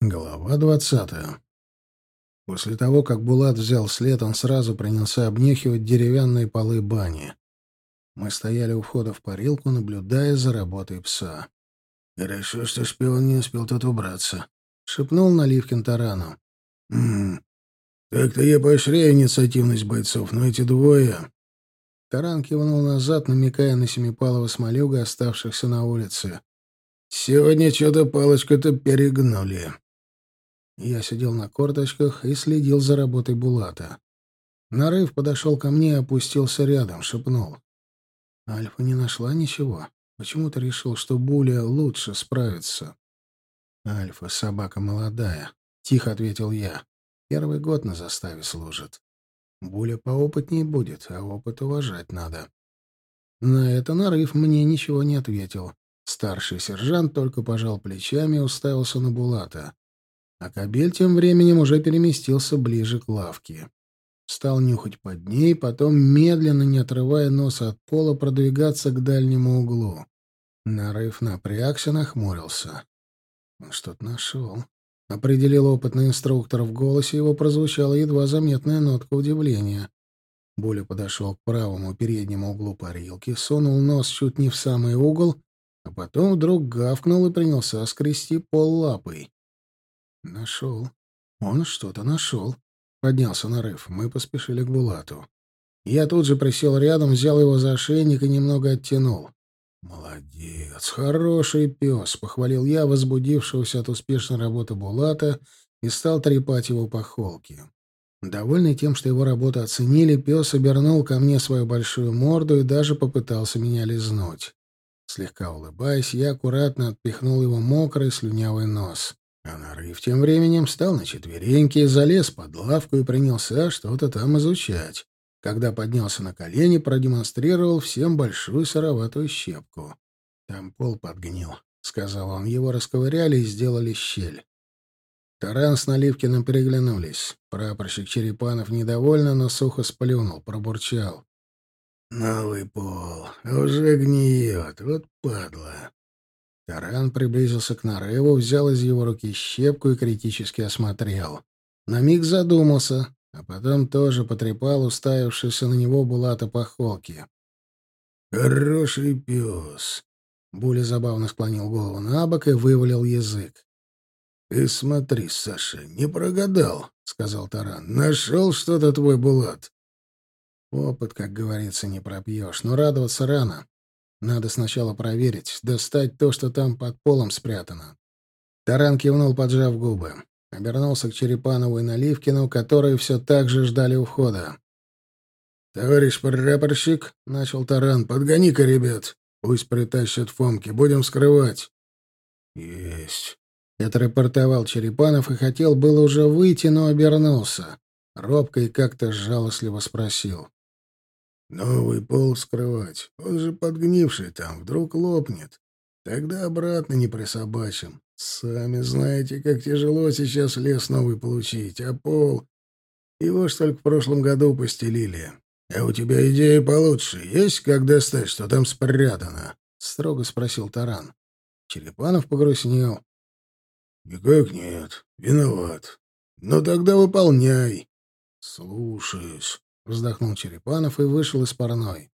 Глава двадцатая. После того, как Булат взял след, он сразу принялся обнюхивать деревянные полы бани. Мы стояли у входа в парилку, наблюдая за работой пса. «Хорошо, что шпион не успел тут убраться», — шепнул Наливкин тарану. «М так-то я поощряю инициативность бойцов, но эти двое...» Таран кивнул назад, намекая на Семипалова Смолюга, оставшихся на улице. «Сегодня что-то палочку-то перегнули». Я сидел на корточках и следил за работой Булата. Нарыв подошел ко мне и опустился рядом, шепнул. Альфа не нашла ничего. Почему-то решил, что Буля лучше справится. Альфа — собака молодая, — тихо ответил я. Первый год на заставе служит. Буля поопытнее будет, а опыт уважать надо. На это Нарыв мне ничего не ответил. Старший сержант только пожал плечами и уставился на Булата. А кобель тем временем уже переместился ближе к лавке. Стал нюхать под ней, потом, медленно, не отрывая носа от пола, продвигаться к дальнему углу. Нарыв напрягся, нахмурился. Он что-то нашел. Определил опытный инструктор. В голосе его прозвучала едва заметная нотка удивления. Боля подошел к правому переднему углу парилки, сунул нос чуть не в самый угол, а потом вдруг гавкнул и принялся скрести пол лапой. Нашел. Он что-то нашел. Поднялся нарыв. Мы поспешили к Булату. Я тут же присел рядом, взял его за ошейник и немного оттянул. «Молодец, хороший пес», — похвалил я возбудившегося от успешной работы Булата и стал трепать его по холке. Довольный тем, что его работу оценили, пес обернул ко мне свою большую морду и даже попытался меня лизнуть. Слегка улыбаясь, я аккуратно отпихнул его мокрый слюнявый нос. А нарыв тем временем встал на четвереньки, залез под лавку и принялся что-то там изучать. Когда поднялся на колени, продемонстрировал всем большую сыроватую щепку. «Там пол подгнил», — сказал он. Его расковыряли и сделали щель. Таран с Наливкиным переглянулись. Прапорщик Черепанов недовольно, но сухо сплюнул, пробурчал. «Новый пол. Уже гниет. Вот падла». Таран приблизился к нарыву, взял из его руки щепку и критически осмотрел. На миг задумался, а потом тоже потрепал уставившийся на него Булата по холке. «Хороший пес!» Буля забавно склонил голову на бок и вывалил язык. «Ты смотри, Саша, не прогадал», — сказал Таран. «Нашел что-то твой Булат». Опыт, как говорится, не пропьешь, но радоваться рано. Надо сначала проверить, достать то, что там под полом спрятано. Таран кивнул, поджав губы. Обернулся к Черепанову и Наливкину, которые все так же ждали у входа. «Товарищ прапорщик», — начал Таран, — «подгони-ка ребят. Пусть притащат Фомки. Будем скрывать». «Есть». Это рапортовал Черепанов и хотел было уже выйти, но обернулся. Робко и как-то жалостливо спросил. Новый пол скрывать. Он же подгнивший там, вдруг лопнет. Тогда обратно не присобачим. Сами знаете, как тяжело сейчас лес новый получить, а пол... Его ж только в прошлом году постелили. А у тебя идея получше есть, как достать, что там спрятано? — строго спросил Таран. Черепанов погрустнел. — Никак нет. Виноват. Но тогда выполняй. — Слушаюсь вздохнул Черепанов и вышел из парной.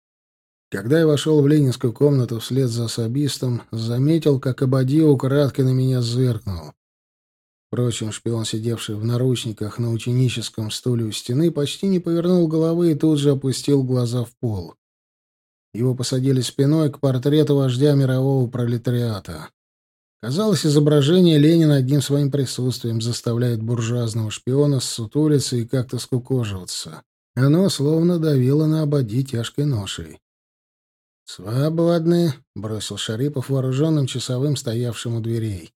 Когда я вошел в ленинскую комнату вслед за особистом, заметил, как Абади украдкой на меня зыркнул. Впрочем, шпион, сидевший в наручниках на ученическом стуле у стены, почти не повернул головы и тут же опустил глаза в пол. Его посадили спиной к портрету вождя мирового пролетариата. Казалось, изображение Ленина одним своим присутствием заставляет буржуазного шпиона ссутулиться и как-то скукоживаться. Оно словно давило на ободи тяжкой ношей. «Свободны», — бросил Шарипов вооруженным часовым, стоявшим у дверей.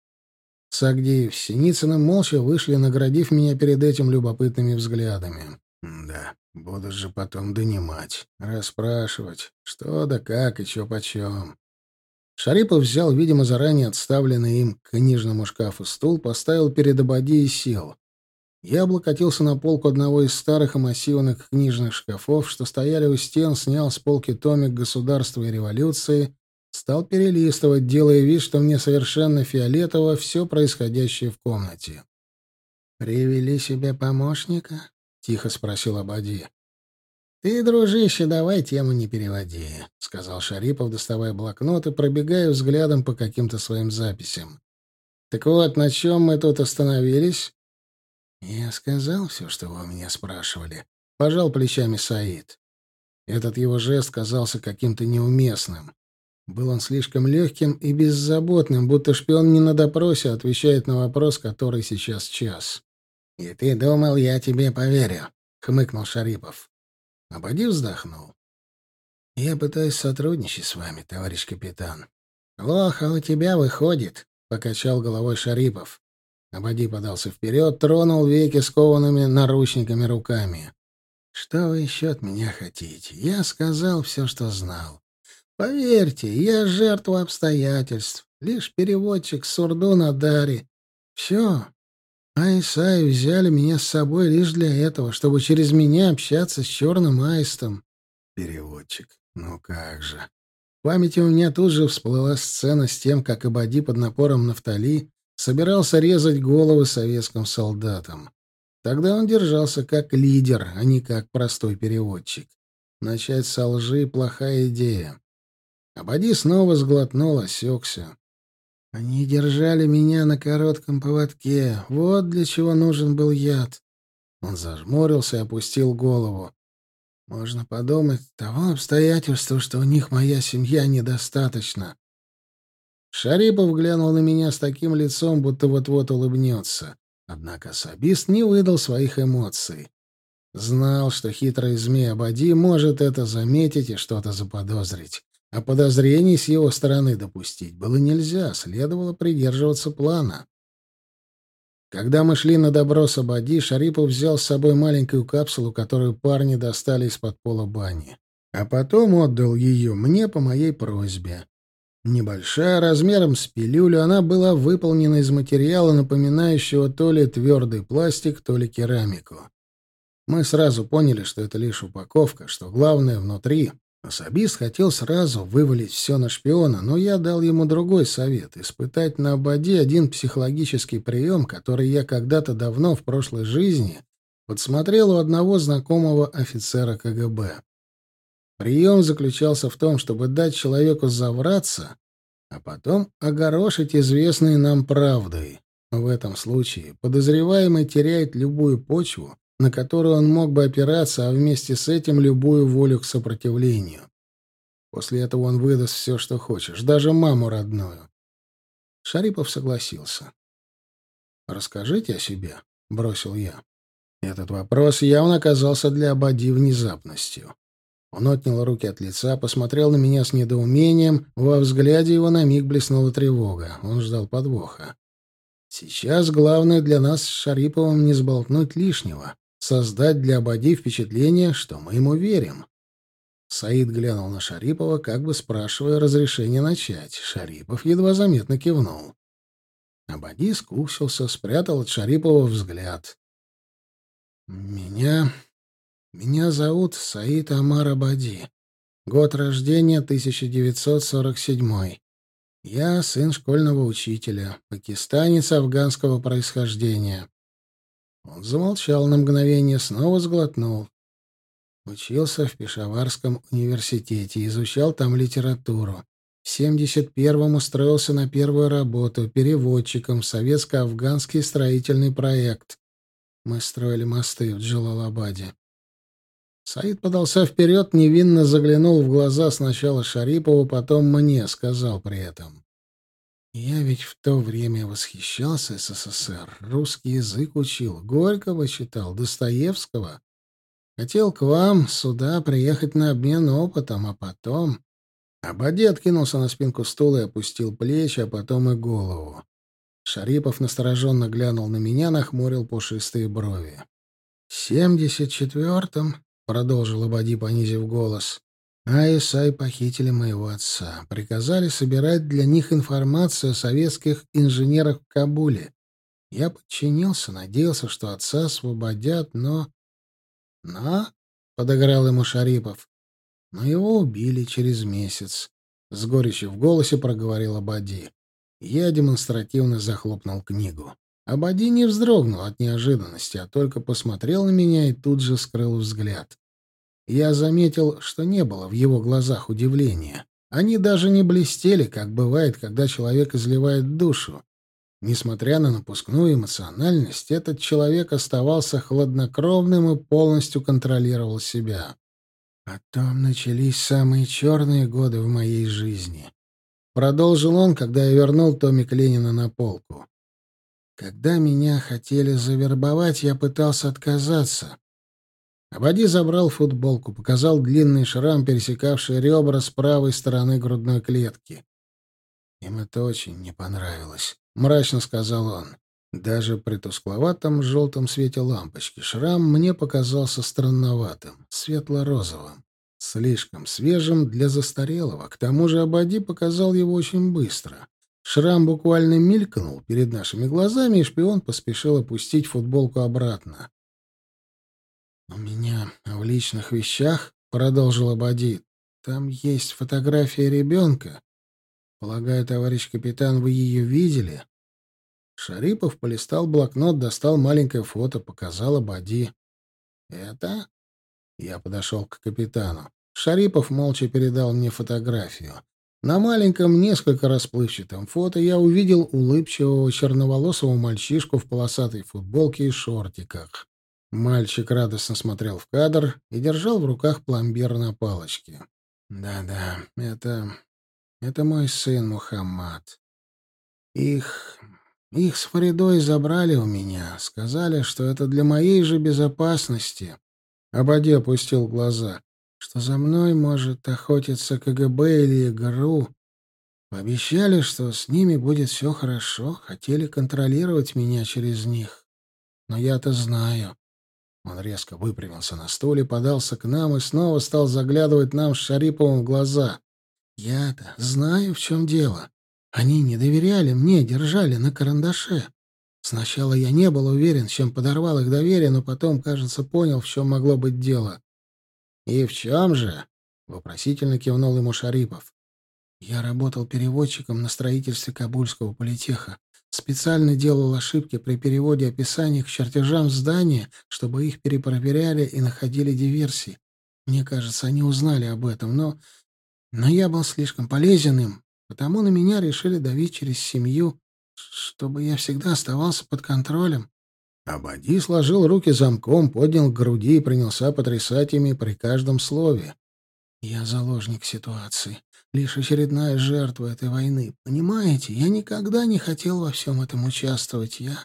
Сагдеев с Синицыным молча вышли, наградив меня перед этим любопытными взглядами. «Да, будут же потом донимать, расспрашивать, что да как и чё почем». Шарипов взял, видимо, заранее отставленный им к книжному шкафу стул, поставил перед ободи и сел. Я облокотился на полку одного из старых и массивных книжных шкафов, что стояли у стен, снял с полки томик «Государства и революции» Стал перелистывать, делая вид, что мне совершенно фиолетово все происходящее в комнате. «Привели себе помощника?» — тихо спросил Абади. «Ты, дружище, давай тему не переводи», — сказал Шарипов, доставая блокнот и пробегая взглядом по каким-то своим записям. «Так вот, на чем мы тут остановились?» «Я сказал все, что вы у меня спрашивали», — пожал плечами Саид. Этот его жест казался каким-то неуместным. Был он слишком легким и беззаботным, будто шпион не на допросе отвечает на вопрос, который сейчас час. «И ты думал, я тебе поверю?» — хмыкнул Шарипов. Абади вздохнул. «Я пытаюсь сотрудничать с вами, товарищ капитан». «Плохо у тебя выходит», — покачал головой Шарипов. Абади подался вперед, тронул веки скованными наручниками руками. «Что вы еще от меня хотите? Я сказал все, что знал. Поверьте, я жертва обстоятельств, лишь переводчик с Урду на Даре. Все, Айсай взяли меня с собой лишь для этого, чтобы через меня общаться с черным аистом. Переводчик. Ну как же. В памяти у меня тут же всплыла сцена с тем, как Абади под напором Нафтали собирался резать головы советским солдатам. Тогда он держался как лидер, а не как простой переводчик. Начать со лжи — плохая идея. Абади снова сглотнул, осекся. Они держали меня на коротком поводке. Вот для чего нужен был яд. Он зажмурился и опустил голову. Можно подумать, того обстоятельства, что у них моя семья недостаточно. Шарипов глянул на меня с таким лицом, будто вот-вот улыбнется. Однако особист не выдал своих эмоций. Знал, что хитрый змей Абади может это заметить и что-то заподозрить. А подозрений с его стороны допустить было нельзя, следовало придерживаться плана. Когда мы шли на добро Сабади, Шарипов взял с собой маленькую капсулу, которую парни достали из-под пола бани. А потом отдал ее мне по моей просьбе. Небольшая, размером с пилюлю, она была выполнена из материала, напоминающего то ли твердый пластик, то ли керамику. Мы сразу поняли, что это лишь упаковка, что главное внутри Особист хотел сразу вывалить все на шпиона, но я дал ему другой совет — испытать на ободе один психологический прием, который я когда-то давно в прошлой жизни подсмотрел у одного знакомого офицера КГБ. Прием заключался в том, чтобы дать человеку завраться, а потом огорошить известные нам правдой. В этом случае подозреваемый теряет любую почву, на которую он мог бы опираться, а вместе с этим любую волю к сопротивлению. После этого он выдаст все, что хочешь, даже маму родную. Шарипов согласился. «Расскажите о себе», — бросил я. Этот вопрос явно оказался для Абади внезапностью. Он отнял руки от лица, посмотрел на меня с недоумением, во взгляде его на миг блеснула тревога. Он ждал подвоха. Сейчас главное для нас с Шариповым не сболтнуть лишнего создать для Абади впечатление, что мы ему верим. Саид глянул на Шарипова, как бы спрашивая разрешения начать. Шарипов едва заметно кивнул. Абади скусился, спрятал от Шарипова взгляд. «Меня... меня зовут Саид Амар Абади. Год рождения 1947. Я сын школьного учителя, пакистанец афганского происхождения. Он замолчал на мгновение, снова сглотнул. Учился в Пешаварском университете, изучал там литературу. В 71-м устроился на первую работу переводчиком в советско-афганский строительный проект. Мы строили мосты в Джалалабаде. Саид подался вперед, невинно заглянул в глаза сначала Шарипову, потом мне, сказал при этом. Я ведь в то время восхищался СССР, русский язык учил, Горького читал, Достоевского. Хотел к вам сюда приехать на обмен опытом, а потом... Абади откинулся на спинку стула и опустил плечи, а потом и голову. Шарипов настороженно глянул на меня, нахмурил пушистые брови. — В семьдесят четвертом, — продолжил Абади, понизив голос, АСАИ похитили моего отца. Приказали собирать для них информацию о советских инженерах в Кабуле. Я подчинился, надеялся, что отца освободят, но... «Но?» — подыграл ему Шарипов. Но его убили через месяц. — с горечью в голосе проговорил Абади. Я демонстративно захлопнул книгу. Абади не вздрогнул от неожиданности, а только посмотрел на меня и тут же скрыл взгляд. Я заметил, что не было в его глазах удивления. Они даже не блестели, как бывает, когда человек изливает душу. Несмотря на напускную эмоциональность, этот человек оставался хладнокровным и полностью контролировал себя. Потом начались самые черные годы в моей жизни. Продолжил он, когда я вернул томик Ленина на полку. Когда меня хотели завербовать, я пытался отказаться. Абади забрал футболку, показал длинный шрам, пересекавший ребра с правой стороны грудной клетки. Им это очень не понравилось, — мрачно сказал он. Даже при тускловатом желтом свете лампочки шрам мне показался странноватым, светло-розовым, слишком свежим для застарелого. К тому же Абади показал его очень быстро. Шрам буквально мелькнул перед нашими глазами, и шпион поспешил опустить футболку обратно. «У меня в личных вещах, — продолжил Абади, — там есть фотография ребенка. Полагаю, товарищ капитан, вы ее видели?» Шарипов полистал блокнот, достал маленькое фото, показал Абади. «Это?» Я подошел к капитану. Шарипов молча передал мне фотографию. На маленьком, несколько расплывчатом фото я увидел улыбчивого черноволосого мальчишку в полосатой футболке и шортиках. Мальчик радостно смотрел в кадр и держал в руках пломбир на палочке. «Да-да, это... это мой сын Мухаммад. Их их с Фаридой забрали у меня. Сказали, что это для моей же безопасности. Абади опустил глаза. Что за мной может охотиться КГБ или ГРУ. Пообещали, что с ними будет все хорошо. Хотели контролировать меня через них. Но я-то знаю. Он резко выпрямился на стуле, подался к нам и снова стал заглядывать нам с Шариповым в глаза. «Я-то знаю, в чем дело. Они не доверяли мне, держали на карандаше. Сначала я не был уверен, чем подорвал их доверие, но потом, кажется, понял, в чем могло быть дело. «И в чем же?» — вопросительно кивнул ему Шарипов. «Я работал переводчиком на строительстве Кабульского политеха. Специально делал ошибки при переводе описаний к чертежам здания, чтобы их перепроверяли и находили диверсии. Мне кажется, они узнали об этом, но... Но я был слишком полезен им, Потому на меня решили давить через семью, чтобы я всегда оставался под контролем. Абади сложил руки замком, поднял к груди и принялся потрясать ими при каждом слове. «Я заложник ситуации, лишь очередная жертва этой войны. Понимаете, я никогда не хотел во всем этом участвовать. Я...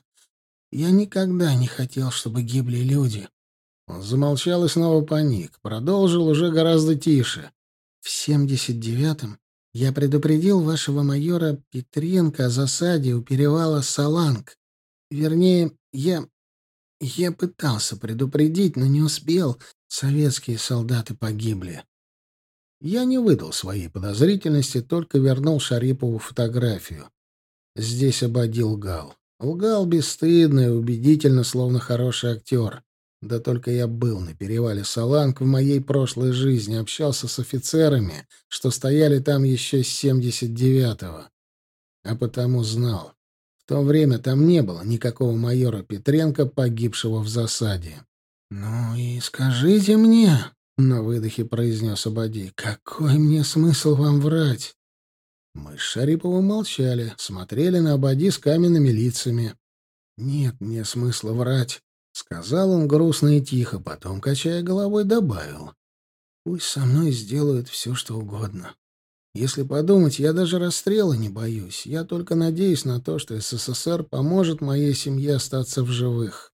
я никогда не хотел, чтобы гибли люди». Он замолчал и снова паник. Продолжил уже гораздо тише. В семьдесят девятом я предупредил вашего майора Петренко о засаде у перевала Саланг. Вернее, я... я пытался предупредить, но не успел. Советские солдаты погибли. Я не выдал своей подозрительности, только вернул Шарипову фотографию. Здесь ободил лгал. Лгал бесстыдно и убедительно, словно хороший актер. Да только я был на перевале Саланг в моей прошлой жизни, общался с офицерами, что стояли там еще с 79-го. А потому знал. То время там не было никакого майора Петренко, погибшего в засаде. «Ну и скажите мне», — на выдохе произнес Абади, — «какой мне смысл вам врать?» Мы с Шариповым молчали, смотрели на Абади с каменными лицами. «Нет мне смысла врать», Сказал он грустно и тихо, потом, качая головой, добавил. «Пусть со мной сделают все, что угодно. Если подумать, я даже расстрела не боюсь. Я только надеюсь на то, что СССР поможет моей семье остаться в живых».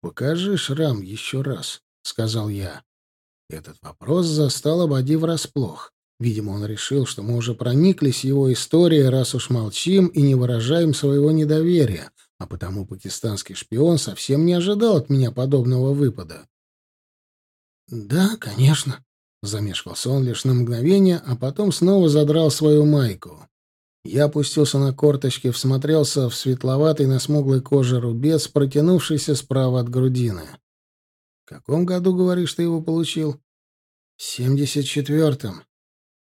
«Покажи шрам еще раз», — сказал я. Этот вопрос застал Абади врасплох. Видимо, он решил, что мы уже прониклись его историей, раз уж молчим и не выражаем своего недоверия, а потому пакистанский шпион совсем не ожидал от меня подобного выпада. «Да, конечно», — замешкался он лишь на мгновение, а потом снова задрал свою майку. Я опустился на корточки, всмотрелся в светловатый на смуглой коже рубец, протянувшийся справа от грудины. «В каком году, говоришь, ты его получил?» «В семьдесят четвертом».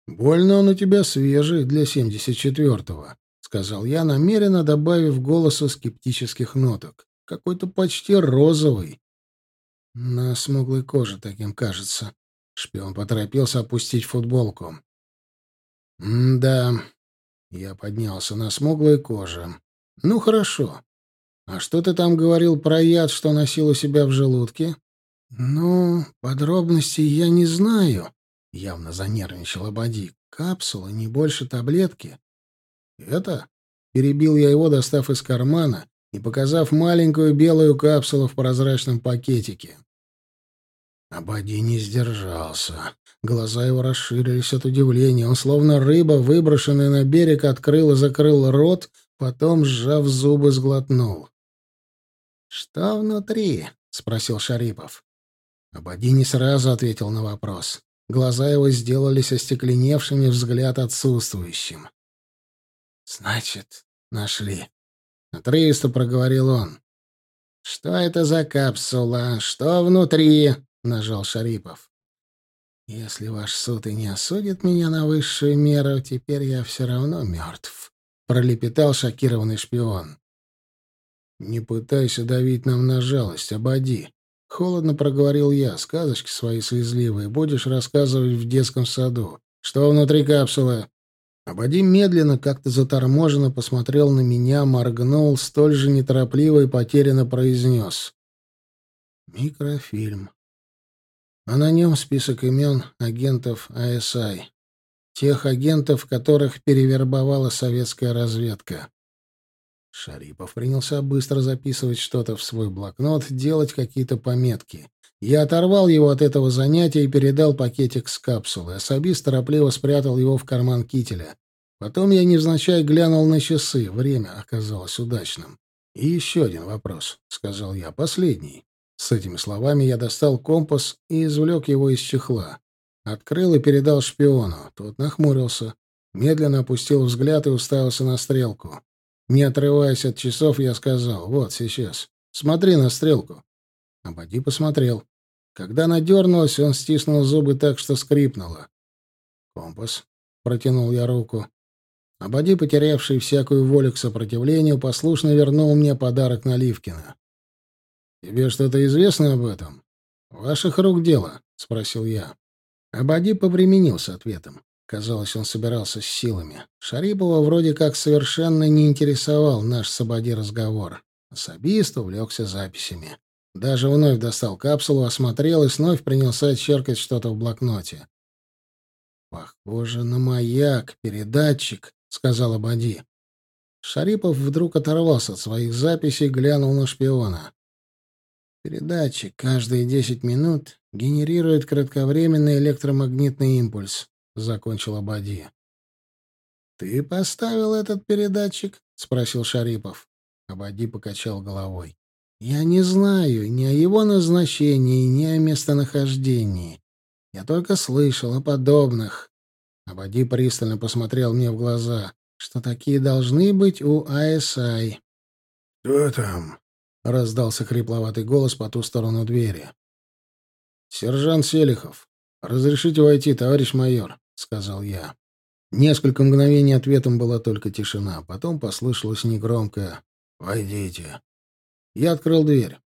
«Больно он у тебя свежий для 74-го», — сказал я, намеренно добавив голосу скептических ноток. «Какой-то почти розовый». «На смуглой коже таким кажется». Шпион поторопился опустить футболку. «Да...» Я поднялся на смуглой коже. «Ну, хорошо. А что ты там говорил про яд, что носил у себя в желудке?» «Ну, подробностей я не знаю», — явно занервничал Абади. «Капсула, не больше таблетки». «Это?» — перебил я его, достав из кармана и показав маленькую белую капсулу в прозрачном пакетике. Абади не сдержался. Глаза его расширились от удивления. Он, словно рыба, выброшенная на берег, открыл и закрыл рот, потом, сжав зубы, сглотнул. «Что внутри?» — спросил Шарипов. Абади не сразу ответил на вопрос. Глаза его сделались остекленевшими, взгляд отсутствующим. «Значит, нашли», — отрывисто проговорил он. «Что это за капсула? Что внутри?» — нажал Шарипов. «Если ваш суд и не осудит меня на высшую меру, теперь я все равно мертв», — пролепетал шокированный шпион. «Не пытайся давить нам на жалость, ободи», — холодно проговорил я. «Сказочки свои слезливые будешь рассказывать в детском саду. Что внутри капсулы?» Абади медленно, как-то заторможенно посмотрел на меня, моргнул, столь же неторопливо и потерянно произнес. «Микрофильм а на нем список имен агентов АСАИ. Тех агентов, которых перевербовала советская разведка. Шарипов принялся быстро записывать что-то в свой блокнот, делать какие-то пометки. Я оторвал его от этого занятия и передал пакетик с капсулой. Особист торопливо спрятал его в карман кителя. Потом я невзначай глянул на часы. Время оказалось удачным. «И еще один вопрос», — сказал я, — «последний. С этими словами я достал компас и извлек его из чехла. Открыл и передал шпиону. Тот нахмурился, медленно опустил взгляд и уставился на стрелку. Не отрываясь от часов, я сказал, «Вот, сейчас. Смотри на стрелку». Абади посмотрел. Когда она дернулась, он стиснул зубы так, что скрипнуло. «Компас», — протянул я руку. Абади, потерявший всякую волю к сопротивлению, послушно вернул мне подарок Наливкина. «Тебе что-то известно об этом?» «Ваших рук дело», — спросил я. Абади повременил ответом. Казалось, он собирался с силами. Шарипова вроде как совершенно не интересовал наш с Абади разговор. Особист увлекся записями. Даже вновь достал капсулу, осмотрел и снова принялся черкать что-то в блокноте. «Похоже на маяк, передатчик», — сказал Абади. Шарипов вдруг оторвался от своих записей, глянул на шпиона. Передатчик каждые 10 минут генерирует кратковременный электромагнитный импульс, закончил Абади. Ты поставил этот передатчик? спросил Шарипов. Абади покачал головой. Я не знаю ни о его назначении, ни о местонахождении. Я только слышал о подобных. Абади пристально посмотрел мне в глаза, что такие должны быть у АСАИ. «Кто там?» — раздался хрипловатый голос по ту сторону двери. «Сержант Селихов, разрешите войти, товарищ майор», — сказал я. Несколько мгновений ответом была только тишина, потом послышалось негромкое «Войдите». Я открыл дверь.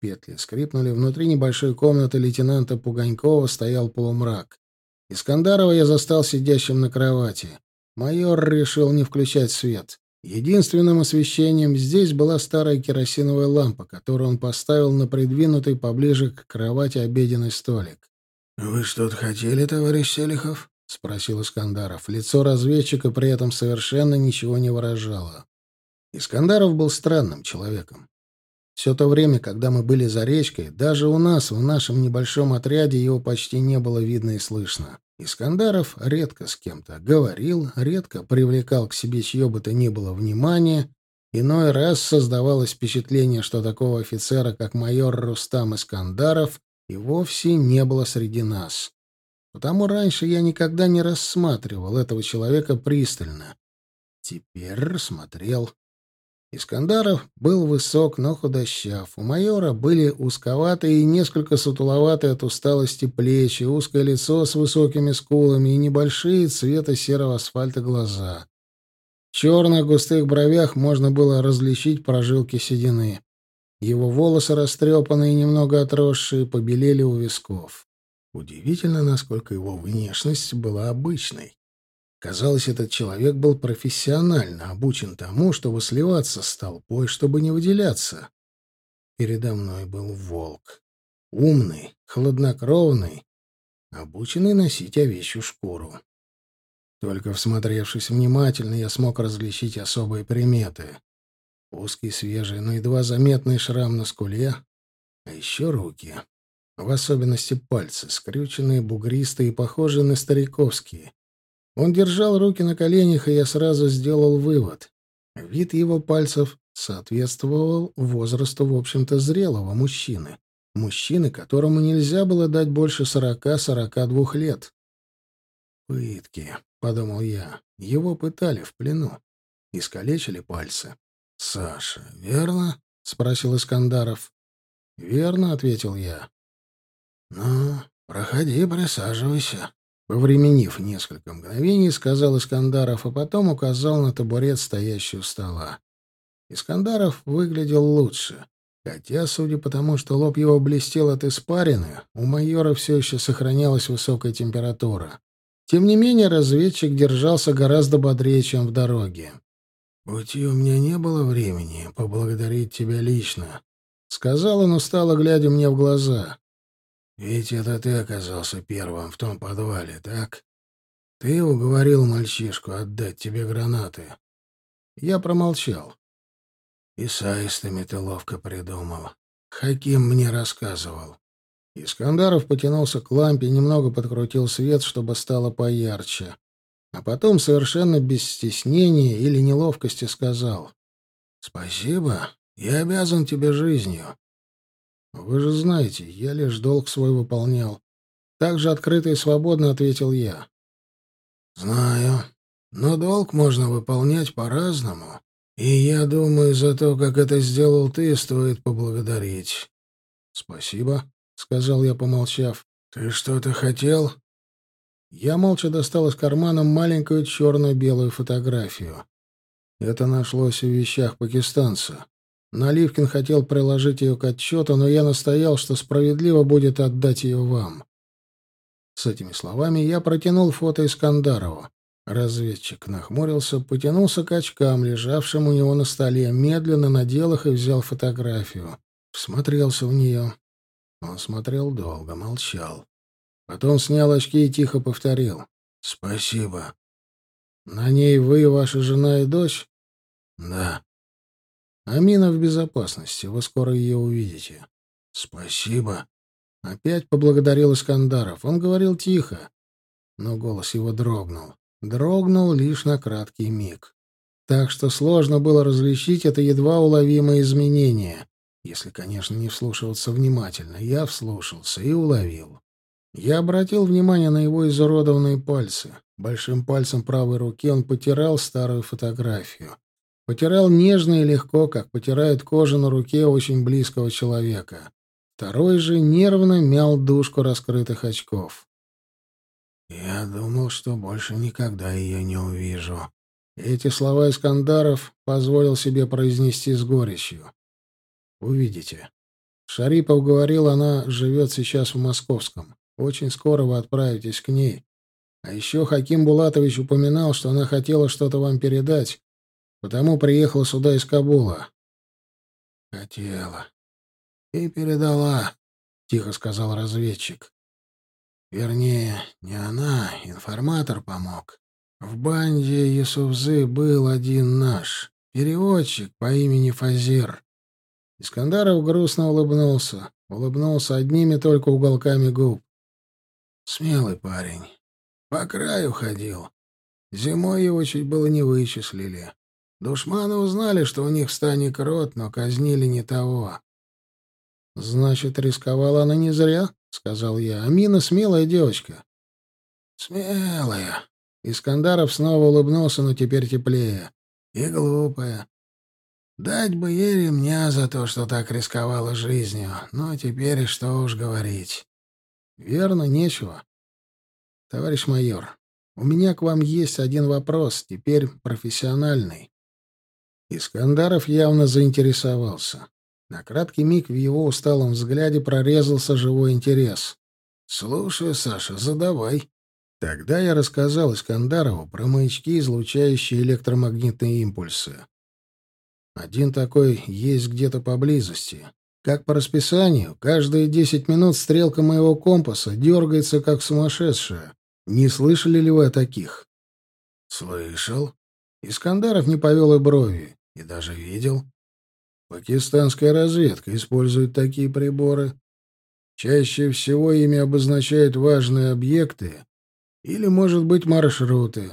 Петли скрипнули. Внутри небольшой комнаты лейтенанта Пуганькова стоял полумрак. Искандарова я застал сидящим на кровати. Майор решил не включать свет. Единственным освещением здесь была старая керосиновая лампа, которую он поставил на придвинутый поближе к кровати обеденный столик. «Вы что-то хотели, товарищ Селихов?» — спросил Искандаров. Лицо разведчика при этом совершенно ничего не выражало. Искандаров был странным человеком. Все то время, когда мы были за речкой, даже у нас, в нашем небольшом отряде, его почти не было видно и слышно. Искандаров редко с кем-то говорил, редко привлекал к себе чье бы то ни было внимание. Иной раз создавалось впечатление, что такого офицера, как майор Рустам Искандаров, и вовсе не было среди нас. Потому раньше я никогда не рассматривал этого человека пристально. Теперь рассмотрел. Искандаров был высок, но худощав. У майора были узковатые и несколько сутуловатые от усталости плечи, узкое лицо с высокими скулами и небольшие цвета серого асфальта глаза. В черных густых бровях можно было различить прожилки седины. Его волосы, растрепанные и немного отросшие, побелели у висков. Удивительно, насколько его внешность была обычной. Казалось, этот человек был профессионально обучен тому, чтобы сливаться с толпой, чтобы не выделяться. Передо мной был волк. Умный, хладнокровный, обученный носить овечью шкуру. Только всмотревшись внимательно, я смог различить особые приметы. Узкий, свежий, но едва заметный шрам на скуле, а еще руки. В особенности пальцы, скрюченные, бугристые похожие на стариковские. Он держал руки на коленях, и я сразу сделал вывод. Вид его пальцев соответствовал возрасту, в общем-то, зрелого мужчины. Мужчины, которому нельзя было дать больше сорока-сорока двух лет. «Пытки», — подумал я. Его пытали в плену. Искалечили пальцы. «Саша, верно?» — спросил Искандаров. «Верно», — ответил я. «Ну, проходи, присаживайся», Повременив несколько мгновений, сказал Искандаров, а потом указал на табурет, стоящий у стола. Искандаров выглядел лучше. Хотя, судя по тому, что лоб его блестел от испарины, у майора все еще сохранялась высокая температура. Тем не менее, разведчик держался гораздо бодрее, чем в дороге. «Пути у меня не было времени поблагодарить тебя лично», — сказал он устало, глядя мне в глаза. Ведь это ты оказался первым в том подвале, так? Ты уговорил мальчишку отдать тебе гранаты. Я промолчал. И с аистами ты ловко придумал. Хаким мне рассказывал. Искандаров потянулся к лампе, немного подкрутил свет, чтобы стало поярче. А потом совершенно без стеснения или неловкости сказал. «Спасибо. Я обязан тебе жизнью. «Вы же знаете, я лишь долг свой выполнял». Так же открыто и свободно ответил я. «Знаю. Но долг можно выполнять по-разному. И я думаю, за то, как это сделал ты, стоит поблагодарить». «Спасибо», — сказал я, помолчав. «Ты что-то хотел?» Я молча достал из кармана маленькую черно-белую фотографию. Это нашлось в вещах пакистанца. Наливкин хотел приложить ее к отчету, но я настоял, что справедливо будет отдать ее вам. С этими словами я протянул фото Искандарова. Разведчик нахмурился, потянулся к очкам, лежавшим у него на столе, медленно надел их и взял фотографию. Всмотрелся в нее. Он смотрел долго, молчал. Потом снял очки и тихо повторил. «Спасибо». «На ней вы, ваша жена и дочь?» «Да». Амина в безопасности. Вы скоро ее увидите. Спасибо. Опять поблагодарил Искандаров. Он говорил тихо, но голос его дрогнул. Дрогнул лишь на краткий миг. Так что сложно было различить это едва уловимое изменение. Если, конечно, не вслушиваться внимательно. Я вслушался и уловил. Я обратил внимание на его изуродованные пальцы. Большим пальцем правой руки он потирал старую фотографию. Потирал нежно и легко, как потирают кожу на руке очень близкого человека. Второй же нервно мял дужку раскрытых очков. «Я думал, что больше никогда ее не увижу». Эти слова Искандаров позволил себе произнести с горечью. «Увидите». Шарипов говорил, она живет сейчас в Московском. Очень скоро вы отправитесь к ней. А еще Хаким Булатович упоминал, что она хотела что-то вам передать, Потому приехала сюда из Кабула. Хотела. И передала, тихо сказал разведчик. Вернее, не она, информатор помог. В банде Юсуфзы был один наш, переводчик по имени Фазир. Искандаров грустно улыбнулся. Улыбнулся одними только уголками губ. Смелый парень. По краю ходил. Зимой его чуть было не вычислили. Душманы узнали, что у них в стане крот, но казнили не того. «Значит, рисковала она не зря», — сказал я. «Амина смелая девочка». «Смелая». Искандаров снова улыбнулся, но теперь теплее. «И глупая. Дать бы ей ремня за то, что так рисковала жизнью. Но теперь что уж говорить. Верно, нечего. Товарищ майор, у меня к вам есть один вопрос, теперь профессиональный. Искандаров явно заинтересовался. На краткий миг в его усталом взгляде прорезался живой интерес. «Слушай, Саша, задавай». Тогда я рассказал Искандарову про маячки, излучающие электромагнитные импульсы. Один такой есть где-то поблизости. Как по расписанию, каждые десять минут стрелка моего компаса дергается, как сумасшедшая. Не слышали ли вы о таких? Слышал. Искандаров не повел и брови. И даже видел. Пакистанская разведка использует такие приборы. Чаще всего ими обозначают важные объекты или, может быть, маршруты.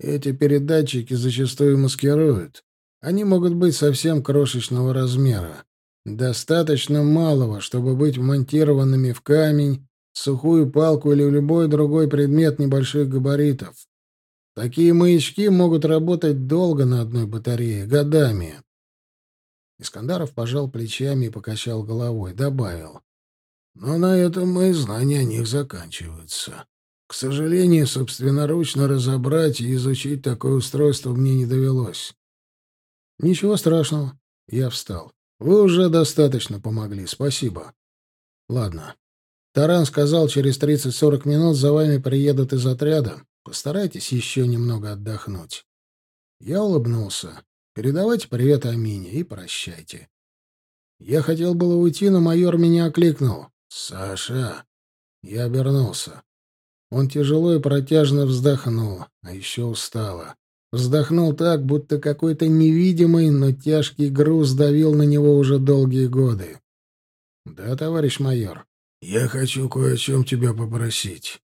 Эти передатчики зачастую маскируют. Они могут быть совсем крошечного размера. Достаточно малого, чтобы быть вмонтированными в камень, сухую палку или в любой другой предмет небольших габаритов. Такие маячки могут работать долго на одной батарее, годами. Искандаров пожал плечами и покачал головой, добавил. Но на этом мои знания о них заканчиваются. К сожалению, собственноручно разобрать и изучить такое устройство мне не довелось. Ничего страшного. Я встал. Вы уже достаточно помогли. Спасибо. Ладно. Таран сказал, через 30-40 минут за вами приедут из отряда. Постарайтесь еще немного отдохнуть. Я улыбнулся. Передавайте привет Амине и прощайте. Я хотел было уйти, но майор меня окликнул. «Саша!» Я обернулся. Он тяжело и протяжно вздохнул, а еще устало. Вздохнул так, будто какой-то невидимый, но тяжкий груз давил на него уже долгие годы. «Да, товарищ майор?» «Я хочу кое о чем тебя попросить».